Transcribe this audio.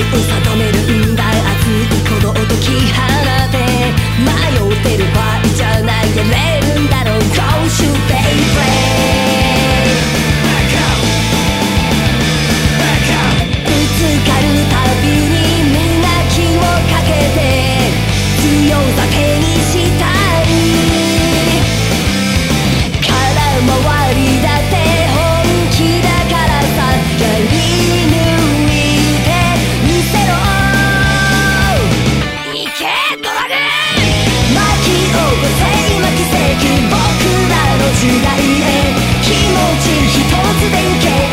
い定めるんだ電気